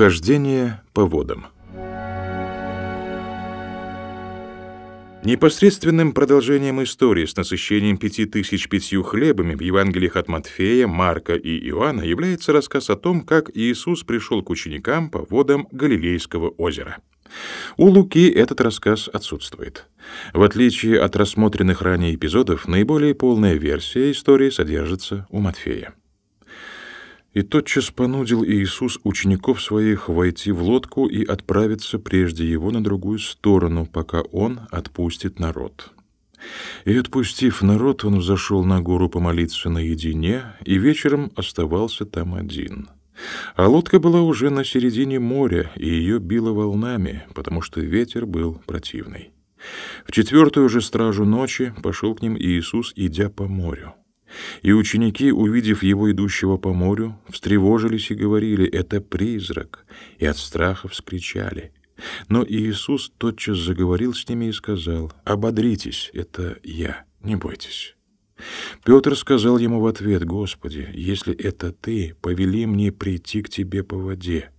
Хождение по водам. Непосредственным продолжением истории с насыщением пяти тысяч пятью хлебами в Евангелиях от Матфея, Марка и Иоанна является рассказ о том, как Иисус пришел к ученикам по водам Галилейского озера. У Луки этот рассказ отсутствует. В отличие от рассмотренных ранее эпизодов, наиболее полная версия истории содержится у Матфея. И тотчас понудил Иисус учеников своих войти в лодку и отправиться прежде его на другую сторону, пока он отпустит народ. И отпустив народ, он взошел на гору помолиться наедине, и вечером оставался там один. А лодка была уже на середине моря, и ее било волнами, потому что ветер был противный. В четвертую же стражу ночи пошел к ним Иисус, идя по морю. И ученики, увидев его идущего по морю, встревожились и говорили, «Это призрак!» и от страха вскричали. Но Иисус тотчас заговорил с ними и сказал, «Ободритесь, это я, не бойтесь». Петр сказал ему в ответ, «Господи, если это Ты, повели мне прийти к Тебе по воде».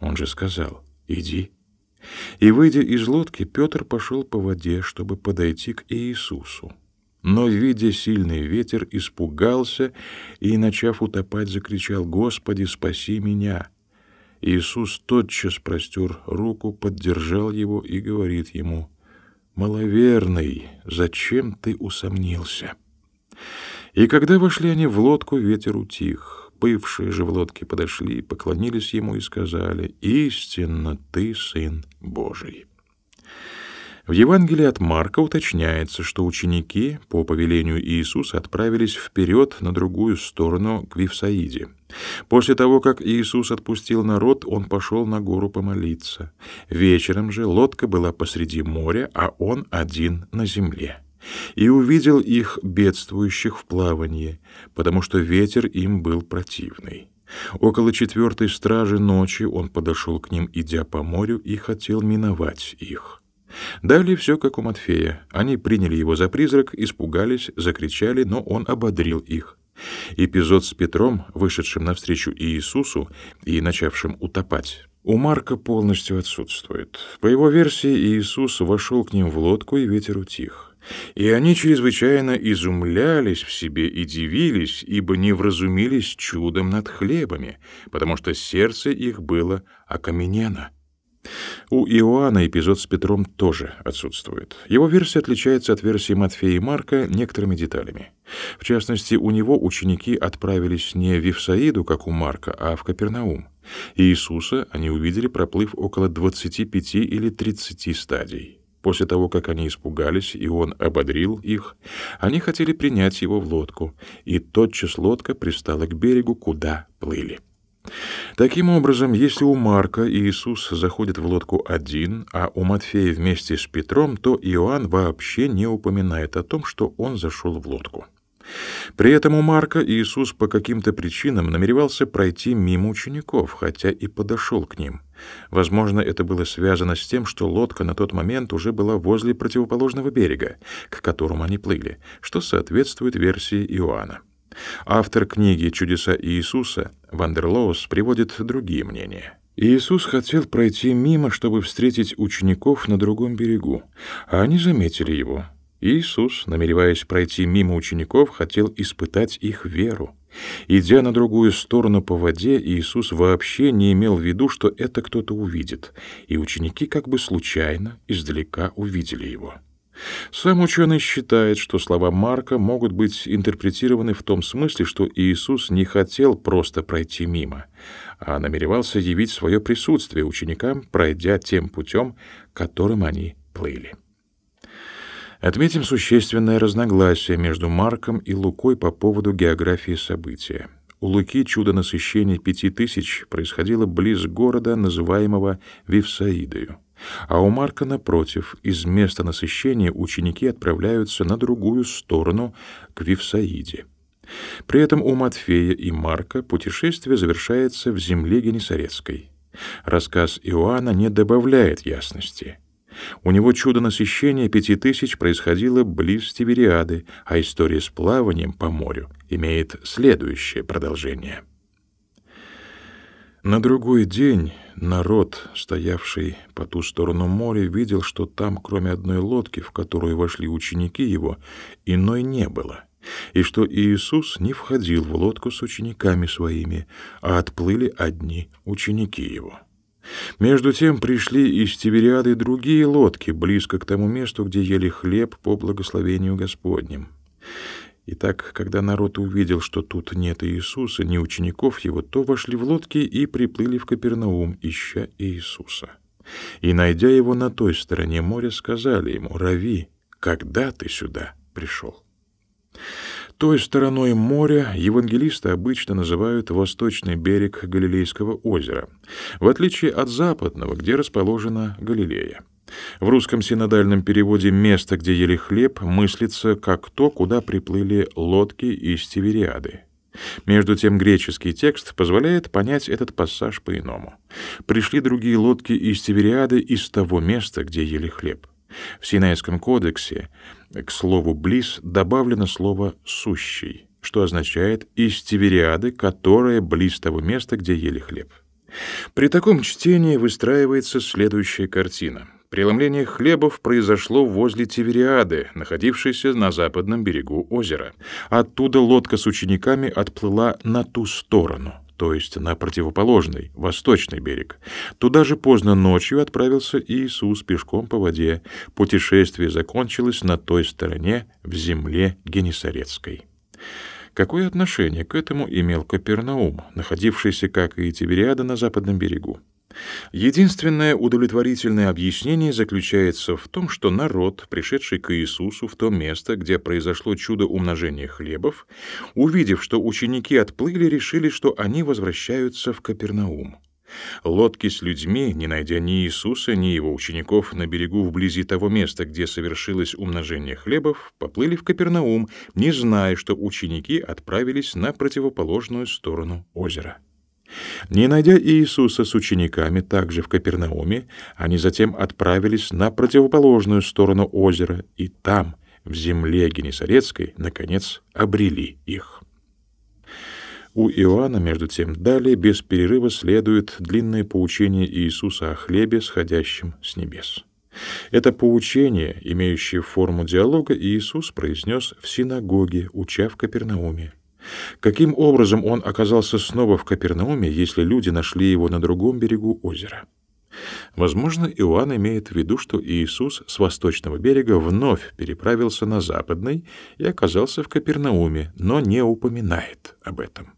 Он же сказал, «Иди». И, выйдя из лодки, Петр пошел по воде, чтобы подойти к Иисусу но, видя сильный ветер, испугался и, начав утопать, закричал «Господи, спаси меня!». Иисус тотчас простер руку, поддержал его и говорит ему «Маловерный, зачем ты усомнился?» И когда вошли они в лодку, ветер утих. Бывшие же в лодке подошли, поклонились ему и сказали «Истинно ты Сын Божий». В Евангелии от Марка уточняется, что ученики по повелению Иисуса отправились вперед на другую сторону к Вифсаиде. После того, как Иисус отпустил народ, он пошел на гору помолиться. Вечером же лодка была посреди моря, а он один на земле. И увидел их бедствующих в плавании, потому что ветер им был противный. Около четвертой стражи ночи он подошел к ним, идя по морю, и хотел миновать их. Далее все как у Матфея. Они приняли его за призрак, испугались, закричали, но он ободрил их. Эпизод с Петром, вышедшим навстречу Иисусу и начавшим утопать, у Марка полностью отсутствует. По его версии, Иисус вошел к ним в лодку, и ветер утих. И они чрезвычайно изумлялись в себе и дивились, ибо не вразумились чудом над хлебами, потому что сердце их было окаменено. У Иоанна эпизод с Петром тоже отсутствует. Его версия отличается от версии Матфея и Марка некоторыми деталями. В частности, у него ученики отправились не в Вифсаиду, как у Марка, а в Капернаум. И Иисуса они увидели, проплыв около 25 или 30 стадий. После того, как они испугались, и он ободрил их, они хотели принять его в лодку, и тотчас лодка пристала к берегу, куда плыли. Таким образом, если у Марка Иисус заходит в лодку один, а у Матфея вместе с Петром, то Иоанн вообще не упоминает о том, что он зашел в лодку. При этом у Марка Иисус по каким-то причинам намеревался пройти мимо учеников, хотя и подошел к ним. Возможно, это было связано с тем, что лодка на тот момент уже была возле противоположного берега, к которому они плыли, что соответствует версии Иоанна. Автор книги «Чудеса Иисуса» Вандерлоус приводит другие мнения. Иисус хотел пройти мимо, чтобы встретить учеников на другом берегу, а они заметили его. Иисус, намереваясь пройти мимо учеников, хотел испытать их веру. Идя на другую сторону по воде, Иисус вообще не имел в виду, что это кто-то увидит, и ученики как бы случайно издалека увидели его. Сам ученый считает, что слова Марка могут быть интерпретированы в том смысле, что Иисус не хотел просто пройти мимо, а намеревался явить свое присутствие ученикам, пройдя тем путем, которым они плыли. Отметим существенное разногласие между Марком и Лукой по поводу географии события. У Луки чудо насыщения пяти тысяч происходило близ города, называемого Вифсаидою. А у Марка, напротив, из места насыщения ученики отправляются на другую сторону, к Вифсаиде. При этом у Матфея и Марка путешествие завершается в земле Генесарецкой. Рассказ Иоанна не добавляет ясности. У него чудо насыщения пяти тысяч происходило близ Тивериады, а история с плаванием по морю имеет следующее продолжение. На другой день народ, стоявший по ту сторону моря, видел, что там, кроме одной лодки, в которую вошли ученики его, иной не было, и что Иисус не входил в лодку с учениками своими, а отплыли одни ученики его. Между тем пришли из Тивериады другие лодки, близко к тому месту, где ели хлеб по благословению Господним. Итак, когда народ увидел, что тут нет Иисуса, ни учеников его, то вошли в лодки и приплыли в Капернаум, ища Иисуса. И, найдя его на той стороне моря, сказали ему, «Рави, когда ты сюда пришел?» Той стороной моря евангелисты обычно называют восточный берег Галилейского озера, в отличие от западного, где расположена Галилея. В русском синодальном переводе «место, где ели хлеб» мыслится как то, куда приплыли лодки из Тивериады. Между тем греческий текст позволяет понять этот пассаж по-иному. Пришли другие лодки из Тивериады из того места, где ели хлеб. В Синайском кодексе к слову «близ» добавлено слово «сущий», что означает «из Тивериады, которая близ того места, где ели хлеб». При таком чтении выстраивается следующая картина — Преломление хлебов произошло возле Тивериады, находившейся на западном берегу озера. Оттуда лодка с учениками отплыла на ту сторону, то есть на противоположный, восточный берег. Туда же поздно ночью отправился Иисус пешком по воде. Путешествие закончилось на той стороне, в земле Генесарецкой. Какое отношение к этому имел Капернаум, находившийся, как и Тивериада, на западном берегу? Единственное удовлетворительное объяснение заключается в том, что народ, пришедший к Иисусу в то место, где произошло чудо умножения хлебов, увидев, что ученики отплыли, решили, что они возвращаются в Капернаум. Лодки с людьми, не найдя ни Иисуса, ни его учеников на берегу вблизи того места, где совершилось умножение хлебов, поплыли в Капернаум, не зная, что ученики отправились на противоположную сторону озера. Не найдя Иисуса с учениками также в Капернауме, они затем отправились на противоположную сторону озера и там, в земле Генесарецкой, наконец обрели их. У Иоанна, между тем, далее без перерыва следует длинное поучение Иисуса о хлебе, сходящем с небес. Это поучение, имеющее форму диалога, Иисус произнес в синагоге, уча в Капернауме. Каким образом он оказался снова в Капернауме, если люди нашли его на другом берегу озера? Возможно, Иоанн имеет в виду, что Иисус с восточного берега вновь переправился на западный и оказался в Капернауме, но не упоминает об этом.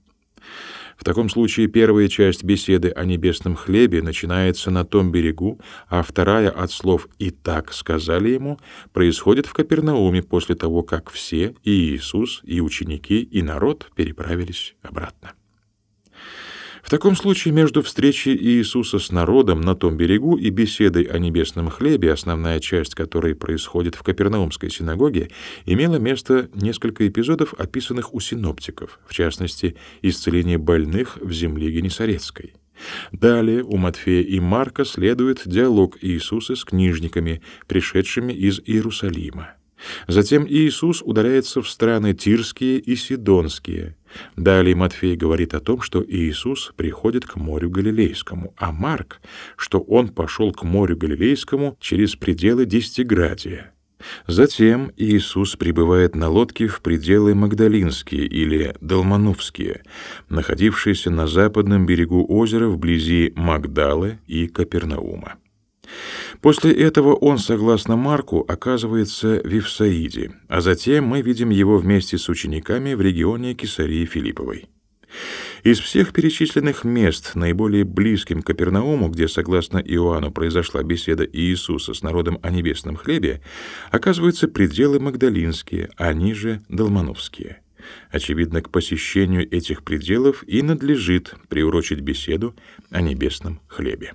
В таком случае первая часть беседы о небесном хлебе начинается на том берегу, а вторая от слов «и так сказали ему» происходит в Капернауме после того, как все, и Иисус, и ученики, и народ переправились обратно. В таком случае между встречей Иисуса с народом на том берегу и беседой о небесном хлебе, основная часть которой происходит в Капернаумской синагоге, имело место несколько эпизодов, описанных у синоптиков, в частности, исцеление больных в земле Генесарецкой. Далее у Матфея и Марка следует диалог Иисуса с книжниками, пришедшими из Иерусалима. Затем Иисус удаляется в страны Тирские и Сидонские. Далее Матфей говорит о том, что Иисус приходит к морю Галилейскому, а Марк, что он пошел к морю Галилейскому через пределы Десятиградия. Затем Иисус прибывает на лодке в пределы Магдалинские или Долмановские, находившиеся на западном берегу озера вблизи Магдалы и Капернаума. После этого он, согласно Марку, оказывается в Ифсаиде, а затем мы видим его вместе с учениками в регионе Кесарии Филипповой. Из всех перечисленных мест, наиболее близким к Капернауму, где, согласно Иоанну, произошла беседа Иисуса с народом о небесном хлебе, оказываются пределы Магдалинские, а ниже — Долмановские. Очевидно, к посещению этих пределов и надлежит приурочить беседу о небесном хлебе.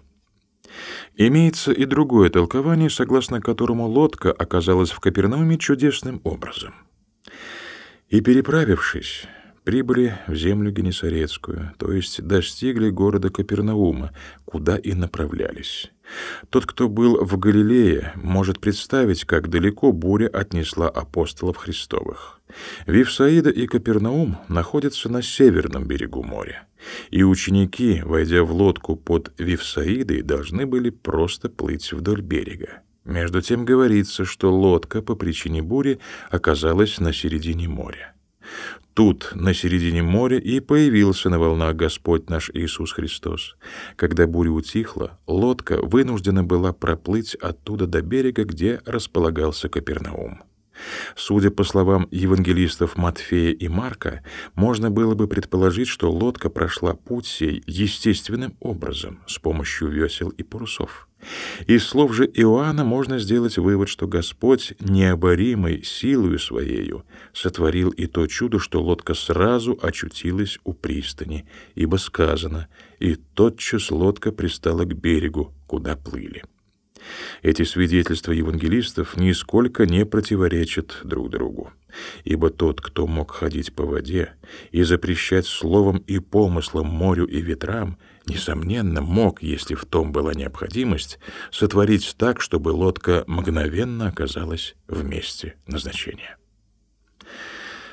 Имеется и другое толкование, согласно которому лодка оказалась в Капернауме чудесным образом. И переправившись, прибыли в землю Генесарецкую, то есть достигли города Капернаума, куда и направлялись. Тот, кто был в Галилее, может представить, как далеко буря отнесла апостолов Христовых. Вифсаида и Капернаум находятся на северном берегу моря, и ученики, войдя в лодку под Вифсаидой, должны были просто плыть вдоль берега. Между тем говорится, что лодка по причине бури оказалась на середине моря. Тут, на середине моря, и появился на волнах Господь наш Иисус Христос. Когда буря утихла, лодка вынуждена была проплыть оттуда до берега, где располагался Капернаум. Судя по словам евангелистов Матфея и Марка, можно было бы предположить, что лодка прошла путь сей естественным образом, с помощью весел и парусов. Из слов же Иоанна можно сделать вывод, что Господь необоримой силою своею сотворил и то чудо, что лодка сразу очутилась у пристани, ибо сказано: "И тотчас лодка пристала к берегу, куда плыли". Эти свидетельства евангелистов нисколько не противоречат друг другу. Ибо тот, кто мог ходить по воде и запрещать словом и помыслом морю и ветрам, несомненно, мог, если в том была необходимость, сотворить так, чтобы лодка мгновенно оказалась в месте назначения.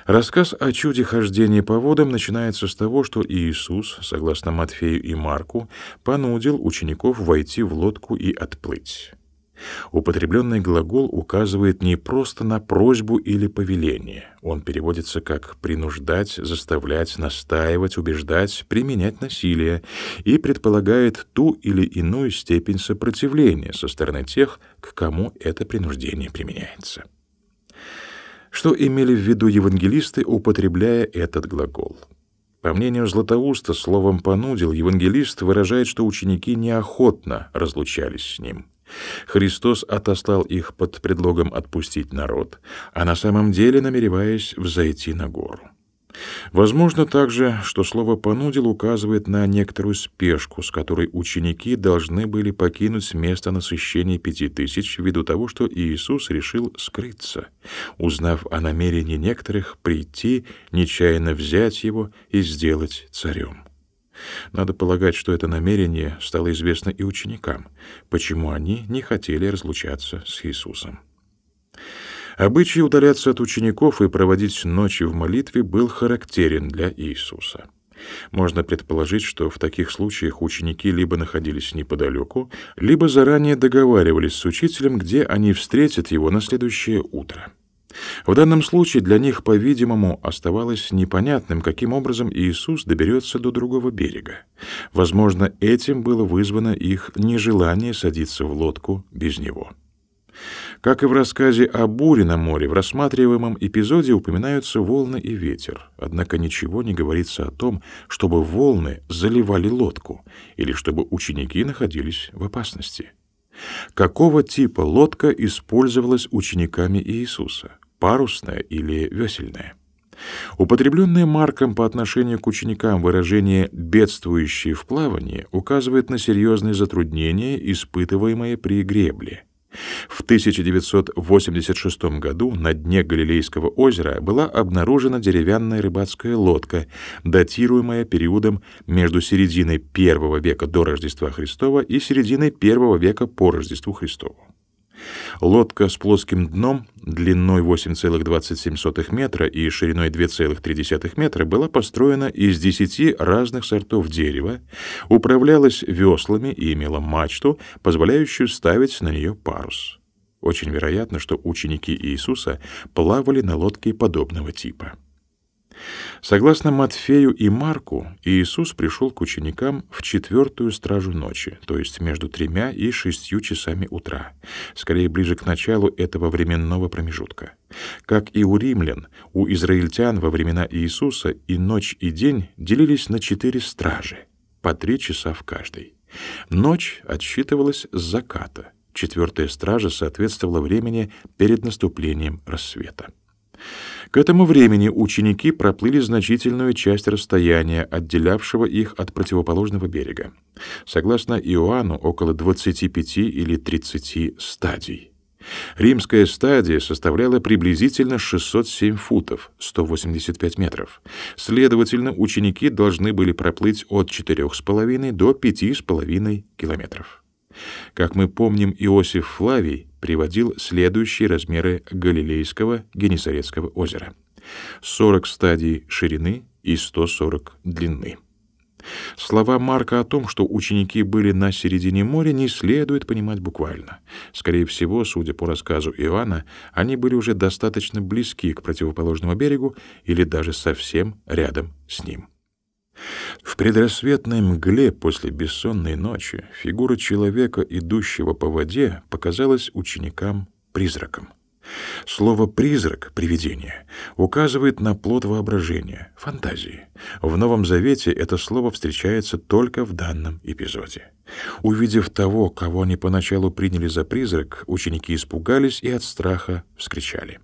Рассказ о чуде хождения по водам начинается с того, что Иисус, согласно Матфею и Марку, понудил учеников войти в лодку и отплыть. Употребленный глагол указывает не просто на просьбу или повеление. Он переводится как принуждать, заставлять, настаивать, убеждать, применять насилие и предполагает ту или иную степень сопротивления со стороны тех, к кому это принуждение применяется. Что имели в виду евангелисты, употребляя этот глагол? По мнению Златоуста, словом «понудил» евангелист выражает, что ученики неохотно разлучались с ним. Христос отослал их под предлогом отпустить народ, а на самом деле намереваясь взойти на гору. Возможно также, что слово «понудил» указывает на некоторую спешку, с которой ученики должны были покинуть место насыщения пяти тысяч ввиду того, что Иисус решил скрыться, узнав о намерении некоторых прийти, нечаянно взять его и сделать царем. Надо полагать, что это намерение стало известно и ученикам, почему они не хотели разлучаться с Иисусом. Обычай удаляться от учеников и проводить ночи в молитве был характерен для Иисуса. Можно предположить, что в таких случаях ученики либо находились неподалеку, либо заранее договаривались с учителем, где они встретят его на следующее утро. В данном случае для них, по-видимому, оставалось непонятным, каким образом Иисус доберется до другого берега. Возможно, этим было вызвано их нежелание садиться в лодку без него. Как и в рассказе о буре на море, в рассматриваемом эпизоде упоминаются волны и ветер, однако ничего не говорится о том, чтобы волны заливали лодку или чтобы ученики находились в опасности. Какого типа лодка использовалась учениками Иисуса? Парусная или весельная? Употребленное Марком по отношению к ученикам выражение «бедствующие в плавании» указывает на серьезные затруднения, испытываемые при гребле. В 1986 году на дне Галилейского озера была обнаружена деревянная рыбацкая лодка, датируемая периодом между серединой I века до Рождества Христова и серединой I века по Рождеству Христову. Лодка с плоским дном, длиной 8,27 метра и шириной 2,3 метра, была построена из 10 разных сортов дерева, управлялась веслами и имела мачту, позволяющую ставить на нее парус. Очень вероятно, что ученики Иисуса плавали на лодке подобного типа. Согласно Матфею и Марку, Иисус пришел к ученикам в четвертую стражу ночи, то есть между тремя и шестью часами утра, скорее ближе к началу этого временного промежутка. Как и у римлян, у израильтян во времена Иисуса и ночь, и день делились на четыре стражи, по три часа в каждой. Ночь отсчитывалась с заката, четвертая стража соответствовала времени перед наступлением рассвета. К этому времени ученики проплыли значительную часть расстояния, отделявшего их от противоположного берега. Согласно Иоанну, около 25 или 30 стадий. Римская стадия составляла приблизительно 607 футов, 185 метров. Следовательно, ученики должны были проплыть от 4,5 до 5,5 километров. Как мы помним, Иосиф Флавий приводил следующие размеры Галилейского Генесарецкого озера. 40 стадий ширины и 140 длины. Слова Марка о том, что ученики были на середине моря, не следует понимать буквально. Скорее всего, судя по рассказу Иоанна, они были уже достаточно близки к противоположному берегу или даже совсем рядом с ним. В предрассветной мгле после бессонной ночи фигура человека, идущего по воде, показалась ученикам призраком. Слово «призрак» — привидение — указывает на плод воображения, фантазии. В Новом Завете это слово встречается только в данном эпизоде. Увидев того, кого они поначалу приняли за призрак, ученики испугались и от страха вскричали.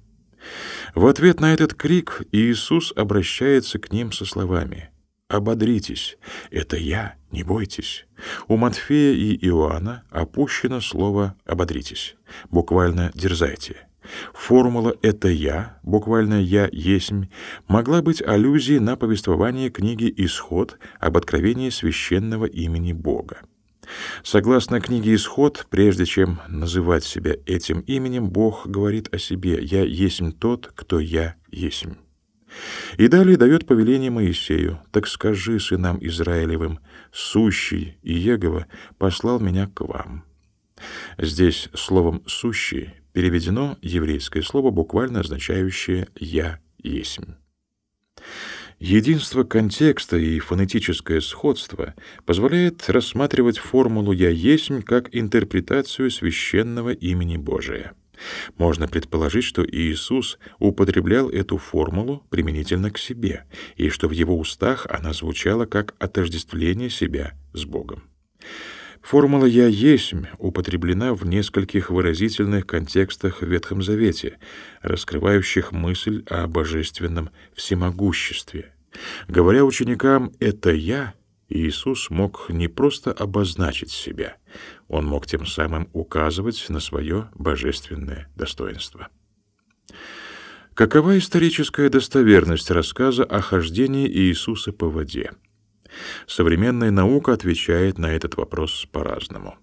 В ответ на этот крик Иисус обращается к ним со словами «Ободритесь, это я, не бойтесь». У Матфея и Иоанна опущено слово «ободритесь», буквально «дерзайте». Формула «это я», буквально «я есмь», могла быть аллюзией на повествование книги «Исход» об откровении священного имени Бога. Согласно книге «Исход», прежде чем называть себя этим именем, Бог говорит о себе «Я есмь тот, кто я есмь». И далее дает повеление Моисею, «Так скажи сынам Израилевым, сущий и Егова послал меня к вам». Здесь словом «сущий» переведено еврейское слово, буквально означающее «я есмь». Единство контекста и фонетическое сходство позволяет рассматривать формулу «я есмь» как интерпретацию священного имени Божия. Можно предположить, что Иисус употреблял эту формулу применительно к себе, и что в его устах она звучала как отождествление себя с Богом. Формула «я есмь» употреблена в нескольких выразительных контекстах в Ветхом Завете, раскрывающих мысль о божественном всемогуществе. Говоря ученикам «это я», Иисус мог не просто обозначить себя, он мог тем самым указывать на свое божественное достоинство. Какова историческая достоверность рассказа о хождении Иисуса по воде? Современная наука отвечает на этот вопрос по-разному.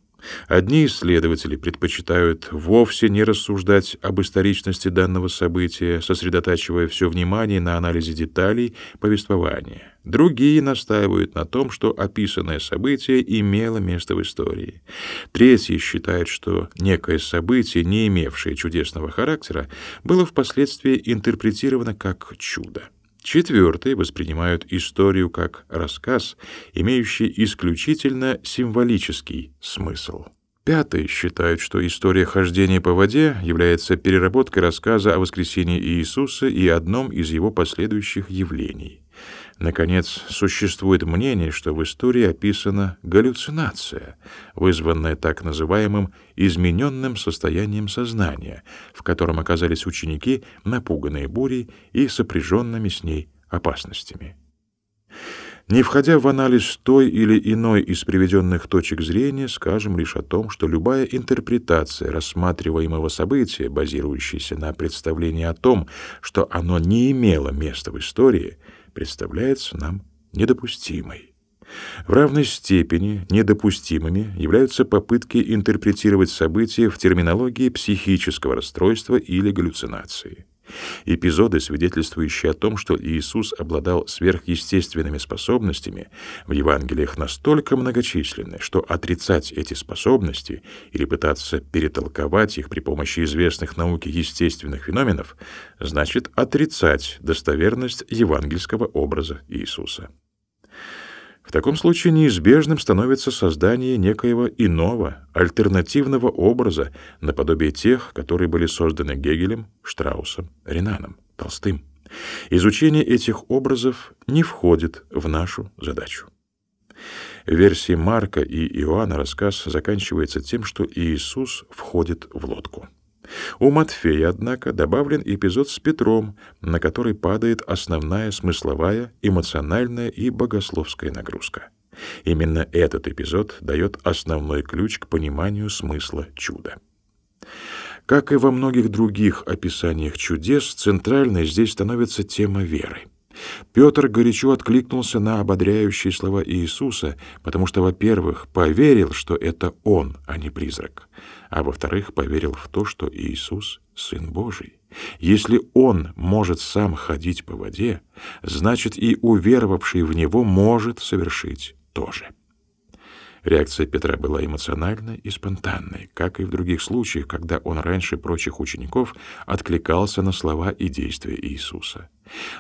Одни исследователи предпочитают вовсе не рассуждать об историчности данного события, сосредотачивая все внимание на анализе деталей повествования. Другие настаивают на том, что описанное событие имело место в истории. Третьи считают, что некое событие, не имевшее чудесного характера, было впоследствии интерпретировано как чудо. Четвертые воспринимают историю как рассказ, имеющий исключительно символический смысл. Пятые считают, что история хождения по воде является переработкой рассказа о воскресении Иисуса и одном из его последующих явлений. Наконец, существует мнение, что в истории описана галлюцинация, вызванная так называемым измененным состоянием сознания, в котором оказались ученики, напуганные бурей и сопряженными с ней опасностями. Не входя в анализ той или иной из приведенных точек зрения, скажем лишь о том, что любая интерпретация рассматриваемого события, базирующаяся на представлении о том, что оно не имело места в истории, представляется нам недопустимой. В равной степени недопустимыми являются попытки интерпретировать события в терминологии психического расстройства или галлюцинации. Эпизоды, свидетельствующие о том, что Иисус обладал сверхъестественными способностями, в Евангелиях настолько многочисленны, что отрицать эти способности или пытаться перетолковать их при помощи известных науке естественных феноменов значит отрицать достоверность евангельского образа Иисуса. В таком случае неизбежным становится создание некоего иного, альтернативного образа наподобие тех, которые были созданы Гегелем, Штраусом, Ренаном, Толстым. Изучение этих образов не входит в нашу задачу. В версии Марка и Иоанна рассказ заканчивается тем, что Иисус входит в лодку. У Матфея, однако, добавлен эпизод с Петром, на который падает основная смысловая, эмоциональная и богословская нагрузка. Именно этот эпизод дает основной ключ к пониманию смысла чуда. Как и во многих других описаниях чудес, центральной здесь становится тема веры. Петр горячо откликнулся на ободряющие слова Иисуса, потому что, во-первых, поверил, что это Он, а не призрак, а во-вторых, поверил в то, что Иисус — Сын Божий. Если Он может сам ходить по воде, значит и уверовавший в Него может совершить то же. Реакция Петра была эмоциональной и спонтанной, как и в других случаях, когда он раньше прочих учеников откликался на слова и действия Иисуса.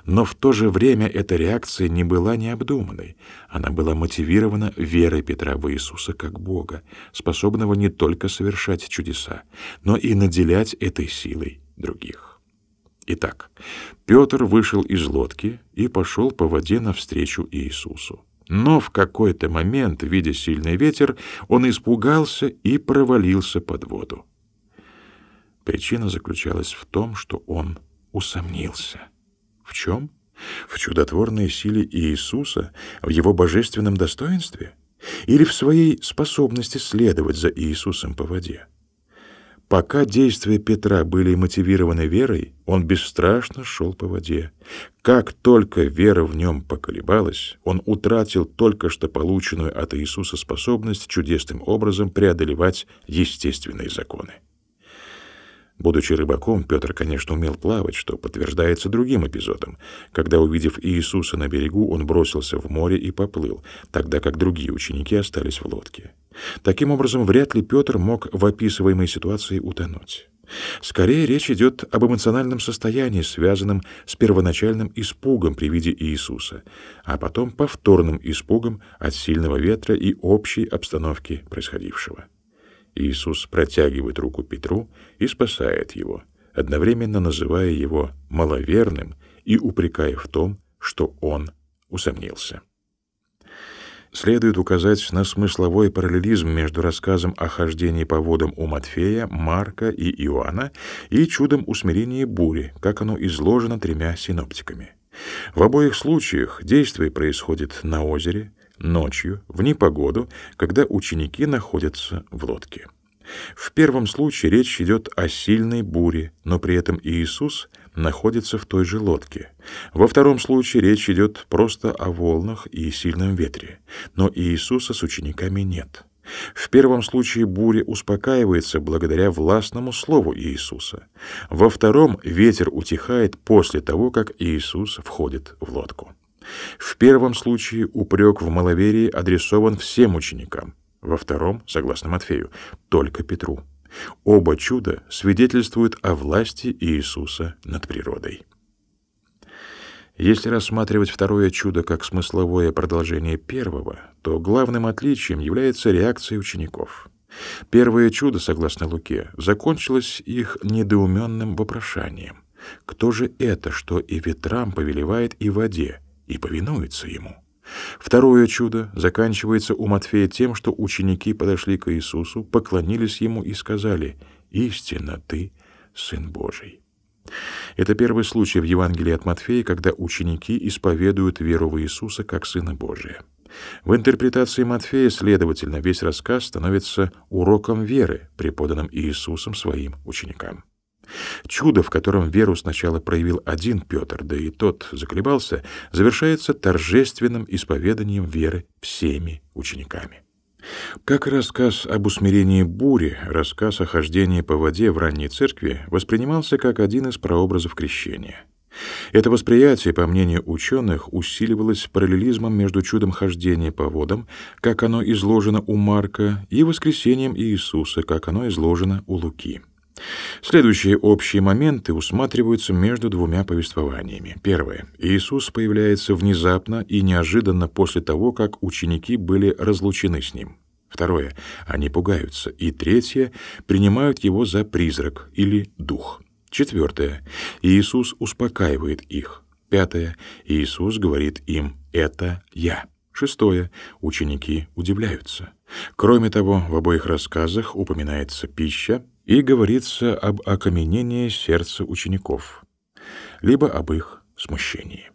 Но в то же время эта реакция не была необдуманной. Она была мотивирована верой Петра в Иисуса как Бога, способного не только совершать чудеса, но и наделять этой силой других. Итак, Петр вышел из лодки и пошел по воде навстречу Иисусу. Но в какой-то момент, видя сильный ветер, он испугался и провалился под воду. Причина заключалась в том, что он усомнился. В чем? В чудотворной силе Иисуса, в его божественном достоинстве? Или в своей способности следовать за Иисусом по воде? Пока действия Петра были мотивированы верой, он бесстрашно шел по воде. Как только вера в нем поколебалась, он утратил только что полученную от Иисуса способность чудесным образом преодолевать естественные законы. Будучи рыбаком, Петр, конечно, умел плавать, что подтверждается другим эпизодом. Когда, увидев Иисуса на берегу, он бросился в море и поплыл, тогда как другие ученики остались в лодке. Таким образом, вряд ли Петр мог в описываемой ситуации утонуть. Скорее речь идет об эмоциональном состоянии, связанном с первоначальным испугом при виде Иисуса, а потом повторным испугом от сильного ветра и общей обстановки происходившего. Иисус протягивает руку Петру и спасает его, одновременно называя его маловерным и упрекая в том, что он усомнился. Следует указать на смысловой параллелизм между рассказом о хождении по водам у Матфея, Марка и Иоанна и чудом усмирения бури, как оно изложено тремя синоптиками. В обоих случаях действие происходит на озере, ночью, в непогоду, когда ученики находятся в лодке. В первом случае речь идет о сильной буре, но при этом Иисус находится в той же лодке. Во втором случае речь идет просто о волнах и сильном ветре, но Иисуса с учениками нет. В первом случае буря успокаивается благодаря властному слову Иисуса. Во втором ветер утихает после того, как Иисус входит в лодку. В первом случае упрек в маловерии адресован всем ученикам, во втором, согласно Матфею, только Петру. Оба чуда свидетельствуют о власти Иисуса над природой. Если рассматривать второе чудо как смысловое продолжение первого, то главным отличием является реакция учеников. Первое чудо, согласно Луке, закончилось их недоуменным вопрошанием. Кто же это, что и ветрам повелевает, и воде, и повинуется ему? Второе чудо заканчивается у Матфея тем, что ученики подошли к Иисусу, поклонились ему и сказали: "Истинно ты сын Божий". Это первый случай в Евангелии от Матфея, когда ученики исповедуют веру в Иисуса как сына Божия. В интерпретации Матфея, следовательно, весь рассказ становится уроком веры, преподанным Иисусом своим ученикам. Чудо, в котором веру сначала проявил один Петр, да и тот заколебался, завершается торжественным исповеданием веры всеми учениками. Как рассказ об усмирении бури, рассказ о хождении по воде в ранней церкви воспринимался как один из прообразов крещения. Это восприятие, по мнению ученых, усиливалось параллелизмом между чудом хождения по водам, как оно изложено у Марка, и воскресением Иисуса, как оно изложено у Луки. Следующие общие моменты усматриваются между двумя повествованиями. Первое. Иисус появляется внезапно и неожиданно после того, как ученики были разлучены с ним. Второе. Они пугаются. И третье. Принимают его за призрак или дух. Четвертое. Иисус успокаивает их. Пятое. Иисус говорит им «это я». Шестое. Ученики удивляются. Кроме того, в обоих рассказах упоминается пища, и говорится об окаменении сердца учеников, либо об их смущении.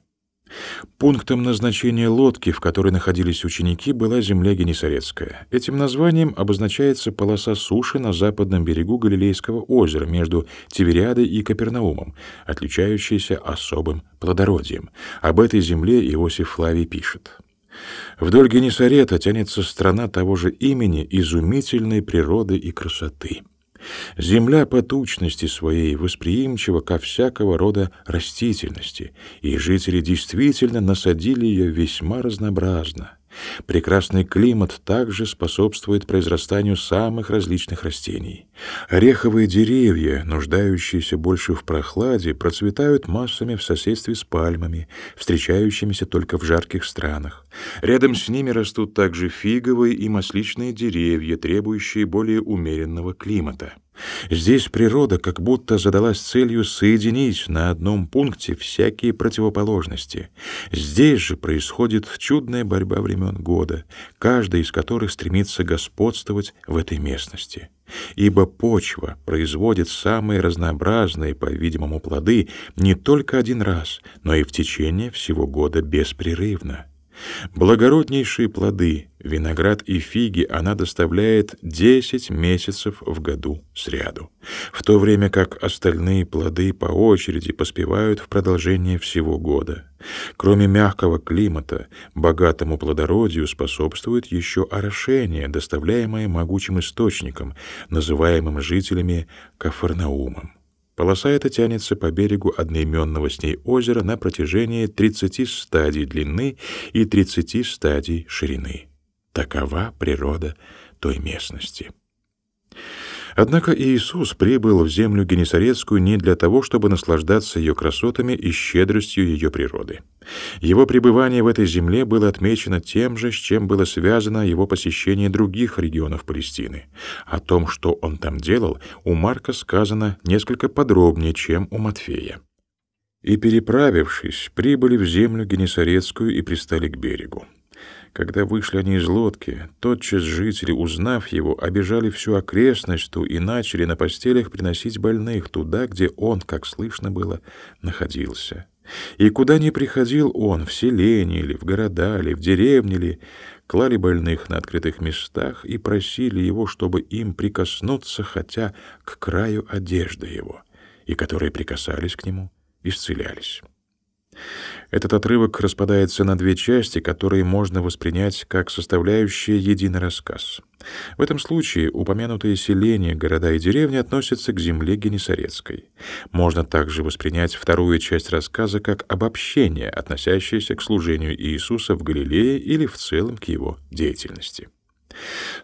Пунктом назначения лодки, в которой находились ученики, была земля Генесарецкая. Этим названием обозначается полоса суши на западном берегу Галилейского озера между Тивериадой и Капернаумом, отличающаяся особым плодородием. Об этой земле Иосиф Флавий пишет. Вдоль Генесарета тянется страна того же имени изумительной природы и красоты. Земля по тучности своей восприимчива ко всякого рода растительности, и жители действительно насадили ее весьма разнообразно. Прекрасный климат также способствует произрастанию самых различных растений. Ореховые деревья, нуждающиеся больше в прохладе, процветают массами в соседстве с пальмами, встречающимися только в жарких странах. Рядом с ними растут также фиговые и масличные деревья, требующие более умеренного климата. Здесь природа как будто задалась целью соединить на одном пункте всякие противоположности. Здесь же происходит чудная борьба времен года, каждая из которых стремится господствовать в этой местности. Ибо почва производит самые разнообразные, по-видимому, плоды не только один раз, но и в течение всего года беспрерывно. Благороднейшие плоды, виноград и фиги она доставляет 10 месяцев в году сряду, в то время как остальные плоды по очереди поспевают в продолжение всего года. Кроме мягкого климата, богатому плодородию способствует еще орошение, доставляемое могучим источником, называемым жителями Кафарнаумом. Полоса эта тянется по берегу одноименного с ней озера на протяжении 30 стадий длины и 30 стадий ширины. Такова природа той местности. Однако Иисус прибыл в землю Генесарецкую не для того, чтобы наслаждаться ее красотами и щедростью ее природы. Его пребывание в этой земле было отмечено тем же, с чем было связано его посещение других регионов Палестины. О том, что он там делал, у Марка сказано несколько подробнее, чем у Матфея. «И, переправившись, прибыли в землю Генесарецкую и пристали к берегу. Когда вышли они из лодки, тотчас жители, узнав его, обижали всю окрестность ту и начали на постелях приносить больных туда, где он, как слышно было, находился. И куда ни приходил он, в селение ли, в города ли, в деревне ли, клали больных на открытых местах и просили его, чтобы им прикоснуться хотя к краю одежды его, и которые прикасались к нему, исцелялись. Этот отрывок распадается на две части, которые можно воспринять как составляющие единый рассказ. В этом случае упомянутые селения, города и деревни относятся к земле Генесарецкой. Можно также воспринять вторую часть рассказа как обобщение, относящееся к служению Иисуса в Галилее или в целом к его деятельности.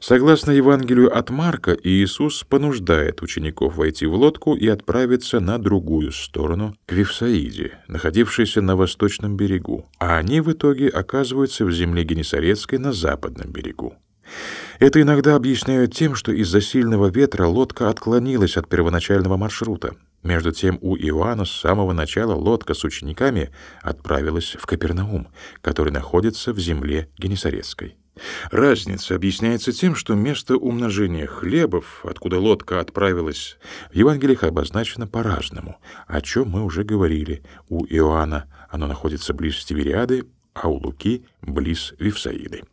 Согласно Евангелию от Марка, Иисус понуждает учеников войти в лодку и отправиться на другую сторону, к Вифсаиде, находившейся на восточном берегу, а они в итоге оказываются в земле Генесарецкой на западном берегу. Это иногда объясняют тем, что из-за сильного ветра лодка отклонилась от первоначального маршрута. Между тем у Иоанна с самого начала лодка с учениками отправилась в Капернаум, который находится в земле Генесарецкой. Разница объясняется тем, что место умножения хлебов, откуда лодка отправилась, в Евангелиях обозначено по-разному, о чем мы уже говорили. У Иоанна оно находится близ Тивериады, а у Луки — близ Вифсаиды.